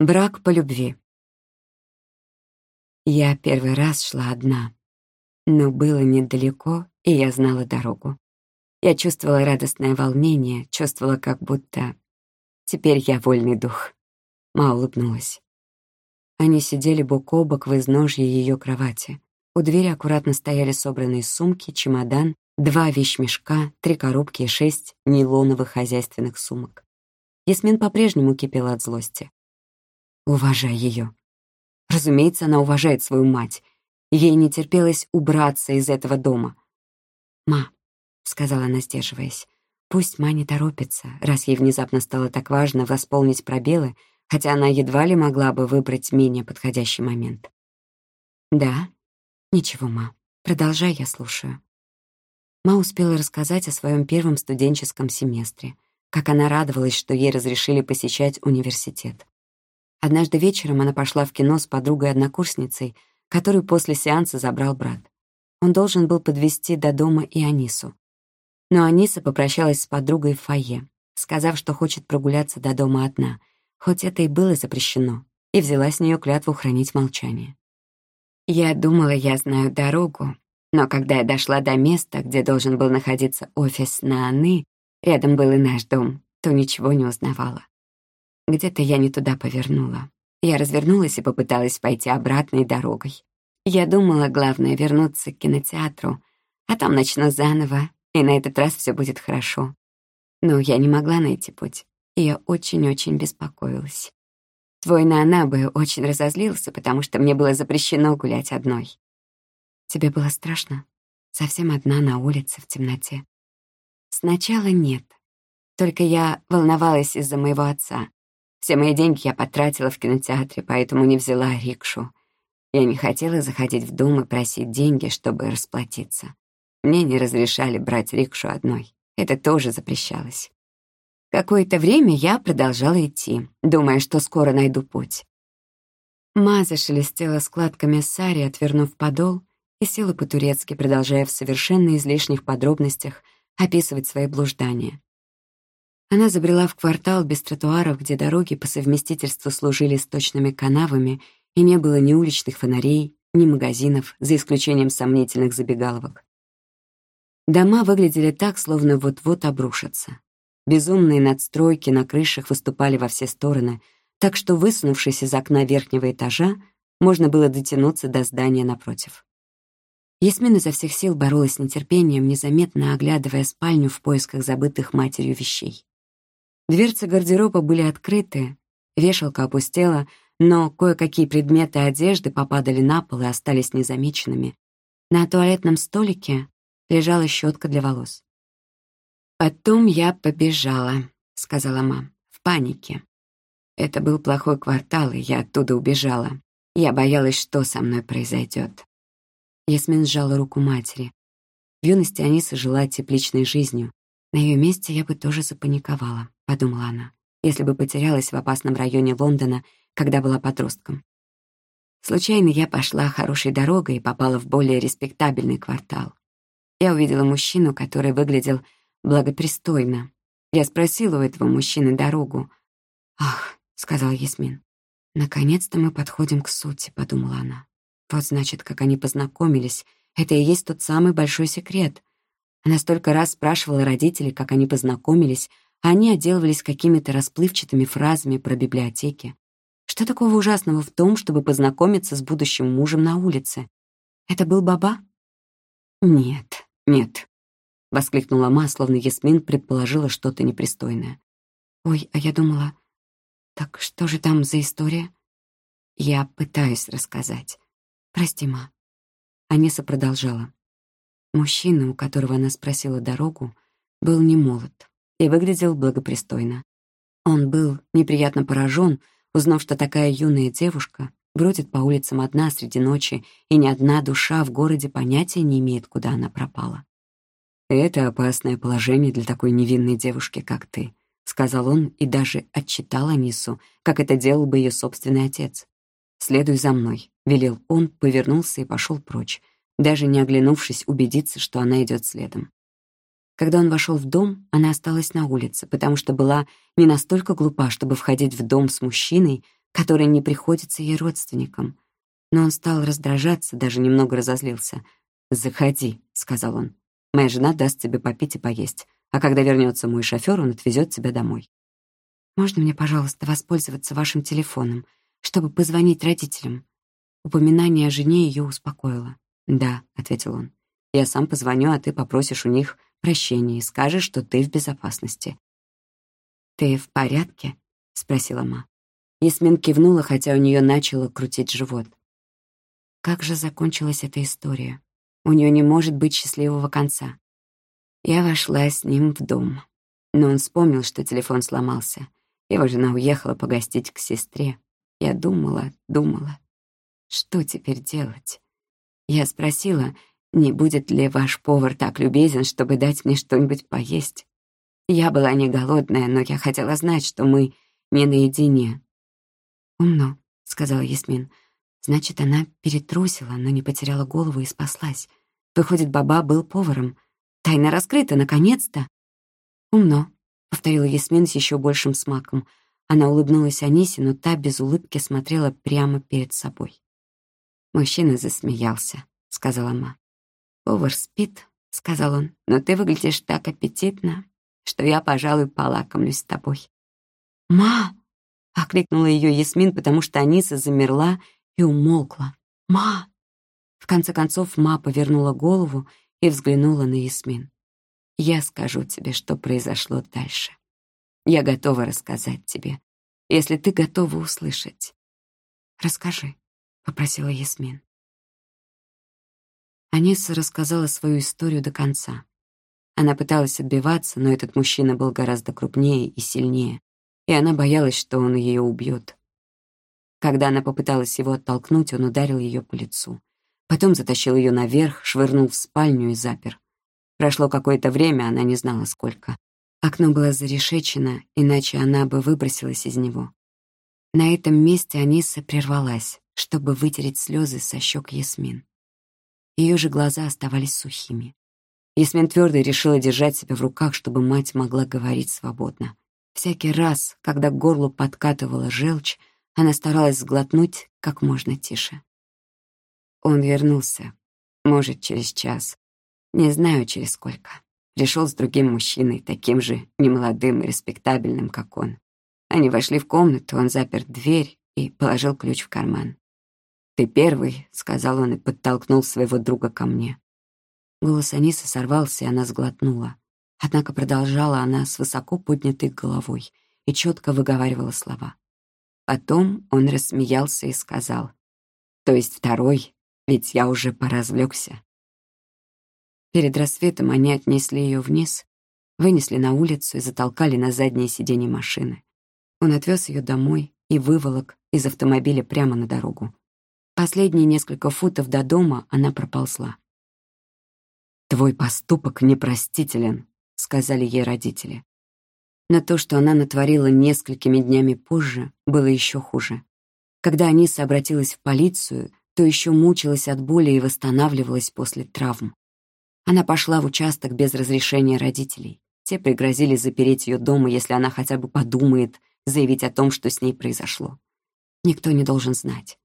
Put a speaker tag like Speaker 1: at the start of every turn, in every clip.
Speaker 1: Брак по любви. Я первый раз шла одна, но было недалеко, и я знала дорогу. Я чувствовала радостное волнение, чувствовала, как будто теперь я вольный дух. Ма улыбнулась. Они сидели бок о бок в изножье ее кровати. У двери аккуратно стояли собранные сумки, чемодан, два вещмешка, три коробки и шесть нейлоновых хозяйственных сумок. Ясмин по-прежнему кипела от злости. Уважай ее. Разумеется, она уважает свою мать. Ей не терпелось убраться из этого дома. «Ма», — сказала она, сдерживаясь, «пусть ма не торопится, раз ей внезапно стало так важно восполнить пробелы, хотя она едва ли могла бы выбрать менее подходящий момент». «Да? Ничего, ма. Продолжай, я слушаю». Ма успела рассказать о своем первом студенческом семестре, как она радовалась, что ей разрешили посещать университет. Однажды вечером она пошла в кино с подругой-однокурсницей, которую после сеанса забрал брат. Он должен был подвести до дома и Анису. Но Аниса попрощалась с подругой в фойе, сказав, что хочет прогуляться до дома одна, хоть это и было запрещено, и взяла с нее клятву хранить молчание. Я думала, я знаю дорогу, но когда я дошла до места, где должен был находиться офис на Аны, рядом был и наш дом, то ничего не узнавала. Где-то я не туда повернула. Я развернулась и попыталась пойти обратной дорогой. Я думала, главное — вернуться к кинотеатру, а там начну заново, и на этот раз все будет хорошо. Но я не могла найти путь, и я очень-очень беспокоилась. Твой Нана бы очень разозлился, потому что мне было запрещено гулять одной. Тебе было страшно? Совсем одна на улице в темноте? Сначала нет. Только я волновалась из-за моего отца. Все мои деньги я потратила в кинотеатре, поэтому не взяла рикшу. Я не хотела заходить в дом и просить деньги, чтобы расплатиться. Мне не разрешали брать рикшу одной. Это тоже запрещалось. Какое-то время я продолжала идти, думая, что скоро найду путь. Ма зашелестела складками сари, отвернув подол, и села по-турецки, продолжая в совершенно излишних подробностях описывать свои блуждания. Она забрела в квартал без тротуаров, где дороги по совместительству служили сточными канавами, и не было ни уличных фонарей, ни магазинов, за исключением сомнительных забегаловок. Дома выглядели так, словно вот-вот обрушатся. Безумные надстройки на крышах выступали во все стороны, так что, высунувшись из окна верхнего этажа, можно было дотянуться до здания напротив. Ясмин изо всех сил боролась с нетерпением, незаметно оглядывая спальню в поисках забытых матерью вещей. Дверцы гардероба были открыты, вешалка опустела, но кое-какие предметы одежды попадали на пол и остались незамеченными. На туалетном столике лежала щетка для волос. «Потом я побежала», — сказала мама, — «в панике. Это был плохой квартал, и я оттуда убежала. Я боялась, что со мной произойдет. Ясмин сжала руку матери. В юности Аниса жила тепличной жизнью. На ее месте я бы тоже запаниковала подумала она, если бы потерялась в опасном районе Лондона, когда была подростком. Случайно я пошла хорошей дорогой и попала в более респектабельный квартал. Я увидела мужчину, который выглядел благопристойно. Я спросила у этого мужчины дорогу. «Ах», — сказал Ясмин, — «наконец-то мы подходим к сути», — подумала она. Вот значит, как они познакомились. Это и есть тот самый большой секрет. Она столько раз спрашивала родителей, как они познакомились, они отделывались какими-то расплывчатыми фразами про библиотеки. Что такого ужасного в том, чтобы познакомиться с будущим мужем на улице? Это был Баба? Нет, нет, — воскликнула Ма, словно Ясмин предположила что-то непристойное. Ой, а я думала... Так что же там за история? Я пытаюсь рассказать. Прости, Ма. Аниса продолжала. Мужчина, у которого она спросила дорогу, был не молод и выглядел благопристойно. Он был неприятно поражен, узнав, что такая юная девушка бродит по улицам одна среди ночи, и ни одна душа в городе понятия не имеет, куда она пропала. «Это опасное положение для такой невинной девушки, как ты», — сказал он и даже отчитал Анису, как это делал бы ее собственный отец. «Следуй за мной», — велел он, повернулся и пошел прочь, даже не оглянувшись убедиться, что она идет следом. Когда он вошел в дом, она осталась на улице, потому что была не настолько глупа, чтобы входить в дом с мужчиной, который не приходится ей родственникам. Но он стал раздражаться, даже немного разозлился. «Заходи», — сказал он. «Моя жена даст тебе попить и поесть, а когда вернется мой шофер, он отвезет тебя домой». «Можно мне, пожалуйста, воспользоваться вашим телефоном, чтобы позвонить родителям?» Упоминание о жене ее успокоило. «Да», — ответил он. «Я сам позвоню, а ты попросишь у них прощения и скажешь, что ты в безопасности». «Ты в порядке?» — спросила Ма. Ясмин кивнула, хотя у нее начало крутить живот. Как же закончилась эта история? У нее не может быть счастливого конца. Я вошла с ним в дом. Но он вспомнил, что телефон сломался. Его жена уехала погостить к сестре. Я думала, думала. Что теперь делать? Я спросила, не будет ли ваш повар так любезен, чтобы дать мне что-нибудь поесть. Я была не голодная, но я хотела знать, что мы не наедине. «Умно», — сказала Ясмин. «Значит, она перетрусила, но не потеряла голову и спаслась. Выходит, Баба был поваром. Тайна раскрыта, наконец-то!» «Умно», — повторила Ясмин с еще большим смаком. Она улыбнулась Анисе, но та без улыбки смотрела прямо перед собой. Мужчина засмеялся, — сказала Ма. «Повар спит», — сказал он, — «но ты выглядишь так аппетитно, что я, пожалуй, полакомлюсь с тобой». «Ма!» — окликнула ее Ясмин, потому что Аниса замерла и умолкла. «Ма!» В конце концов Ма повернула голову и взглянула на Ясмин. «Я скажу тебе, что произошло дальше. Я готова рассказать тебе, если ты готова услышать». «Расскажи», — попросила Ясмин. Аниса рассказала свою историю до конца. Она пыталась отбиваться, но этот мужчина был гораздо крупнее и сильнее и она боялась, что он ее убьет. Когда она попыталась его оттолкнуть, он ударил ее по лицу. Потом затащил ее наверх, швырнул в спальню и запер. Прошло какое-то время, она не знала сколько. Окно было зарешечено, иначе она бы выбросилась из него. На этом месте Аниса прервалась, чтобы вытереть слезы со щек Ясмин. Ее же глаза оставались сухими. Ясмин твердо решила держать себя в руках, чтобы мать могла говорить свободно. Всякий раз, когда к горлу подкатывала желчь, она старалась сглотнуть как можно тише. Он вернулся, может, через час. Не знаю, через сколько. Пришел с другим мужчиной, таким же немолодым и респектабельным, как он. Они вошли в комнату, он запер дверь и положил ключ в карман. «Ты первый», — сказал он и подтолкнул своего друга ко мне. Голос Анисы сорвался, и она сглотнула. Однако продолжала она с высоко поднятой головой и четко выговаривала слова. Потом он рассмеялся и сказал, «То есть второй, ведь я уже поразвлекся». Перед рассветом они отнесли ее вниз, вынесли на улицу и затолкали на заднее сиденье машины. Он отвез ее домой и выволок из автомобиля прямо на дорогу. Последние несколько футов до дома она проползла. «Твой поступок непростителен», сказали ей родители. Но то, что она натворила несколькими днями позже, было еще хуже. Когда Аниса обратилась в полицию, то еще мучилась от боли и восстанавливалась после травм. Она пошла в участок без разрешения родителей. Те пригрозили запереть ее дома, если она хотя бы подумает заявить о том, что с ней произошло. Никто не должен знать.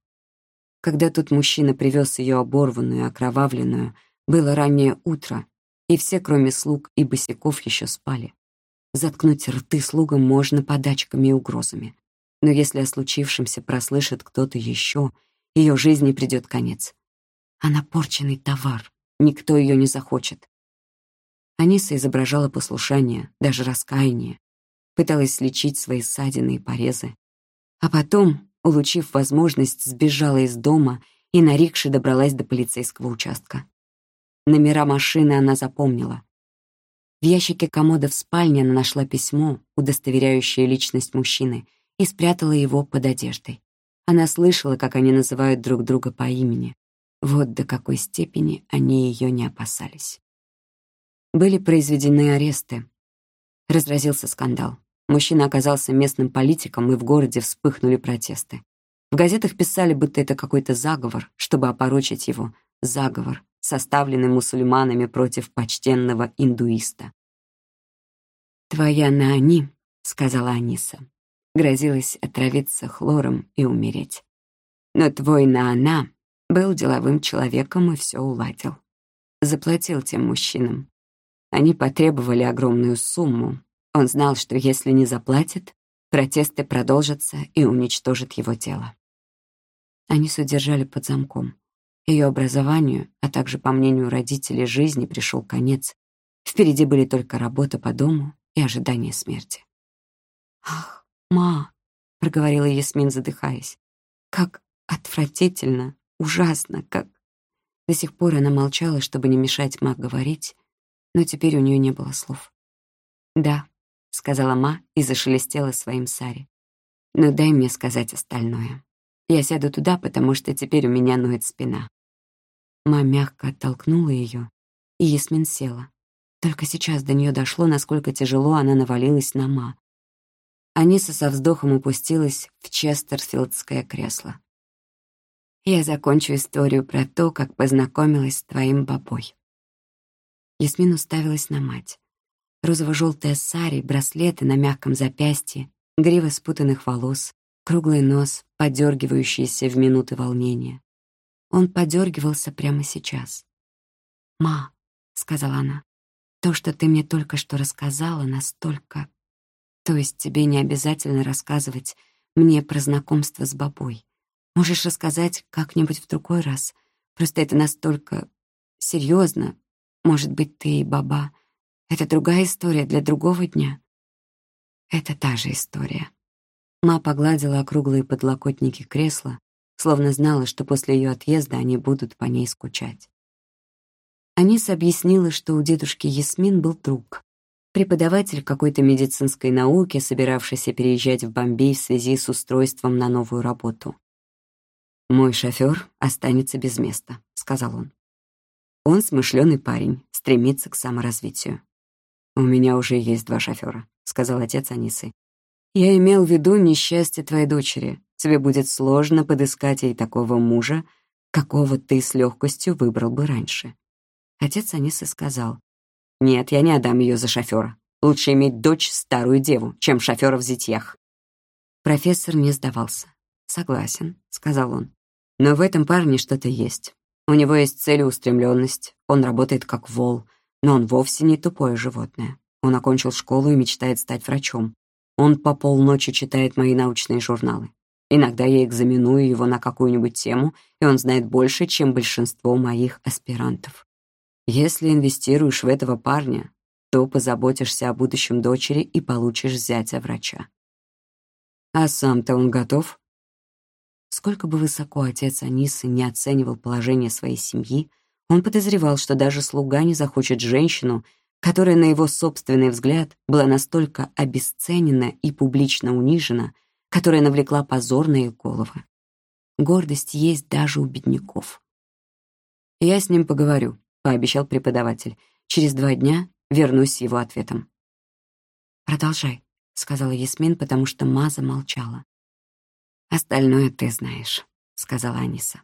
Speaker 1: Когда тот мужчина привез ее оборванную, окровавленную, было раннее утро, и все, кроме слуг и босиков, еще спали. Заткнуть рты слугам можно подачками и угрозами. Но если о случившемся прослышит кто-то еще, ее жизни придет конец. Она порченный товар, никто ее не захочет. Аниса изображала послушание, даже раскаяние, пыталась лечить свои ссадины и порезы. А потом, улучив возможность, сбежала из дома и на рикше добралась до полицейского участка. Номера машины она запомнила. В ящике комода в спальне она нашла письмо, удостоверяющее личность мужчины, и спрятала его под одеждой. Она слышала, как они называют друг друга по имени. Вот до какой степени они ее не опасались. Были произведены аресты. Разразился скандал. Мужчина оказался местным политиком, и в городе вспыхнули протесты. В газетах писали, будто это какой-то заговор, чтобы опорочить его. Заговор, составленный мусульманами против почтенного индуиста. «Твоя Наани», — сказала Аниса, грозилась отравиться хлором и умереть. Но твой Наана был деловым человеком и все уладил. Заплатил тем мужчинам. Они потребовали огромную сумму. Он знал, что если не заплатит, протесты продолжатся и уничтожат его тело. Они содержали под замком. Ее образованию, а также, по мнению родителей, жизни пришел конец. Впереди были только работа по дому и ожидание смерти. «Ах, ма!» — проговорила Ясмин, задыхаясь. «Как отвратительно, ужасно, как...» До сих пор она молчала, чтобы не мешать Ма говорить, но теперь у нее не было слов. «Да», — сказала Ма и зашелестела своим сари. «Но дай мне сказать остальное. Я сяду туда, потому что теперь у меня ноет спина». Ма мягко оттолкнула ее, и Ясмин села. Только сейчас до нее дошло, насколько тяжело она навалилась на Ма. Аниса со вздохом упустилась в Честерфилдское кресло. «Я закончу историю про то, как познакомилась с твоим бабой». Ясмин уставилась на мать. Розово-желтая сари, браслеты на мягком запястье, грива спутанных волос, круглый нос, подергивающийся в минуты волнения. Он подергивался прямо сейчас. «Ма», — сказала она, — «то, что ты мне только что рассказала, настолько... То есть тебе не обязательно рассказывать мне про знакомство с бабой. Можешь рассказать как-нибудь в другой раз. Просто это настолько серьезно. Может быть, ты и баба. Это другая история для другого дня. Это та же история. Ма погладила округлые подлокотники кресла, словно знала, что после ее отъезда они будут по ней скучать. Аниса объяснила, что у дедушки Ясмин был друг, преподаватель какой-то медицинской науки, собиравшийся переезжать в Бомбей в связи с устройством на новую работу. «Мой шофер останется без места», — сказал он. «Он смышленый парень, стремится к саморазвитию». «У меня уже есть два шофера», — сказал отец Анисы. Я имел в виду несчастье твоей дочери. Тебе будет сложно подыскать ей такого мужа, какого ты с легкостью выбрал бы раньше. Отец Анисы сказал, «Нет, я не отдам ее за шофера. Лучше иметь дочь старую деву, чем шофера в зятьях». Профессор не сдавался. «Согласен», — сказал он. «Но в этом парне что-то есть. У него есть целеустремленность, он работает как вол, но он вовсе не тупое животное. Он окончил школу и мечтает стать врачом. Он по полночи читает мои научные журналы. Иногда я экзаменую его на какую-нибудь тему, и он знает больше, чем большинство моих аспирантов. Если инвестируешь в этого парня, то позаботишься о будущем дочери и получишь зятя врача. А сам-то он готов? Сколько бы высоко отец Анисы не оценивал положение своей семьи, он подозревал, что даже слуга не захочет женщину, которая, на его собственный взгляд, была настолько обесценена и публично унижена, которая навлекла позор на их головы. Гордость есть даже у бедняков. «Я с ним поговорю», — пообещал преподаватель. «Через два дня вернусь с его ответом». «Продолжай», — сказала Ясмин, потому что Маза молчала. «Остальное ты знаешь», — сказала Аниса.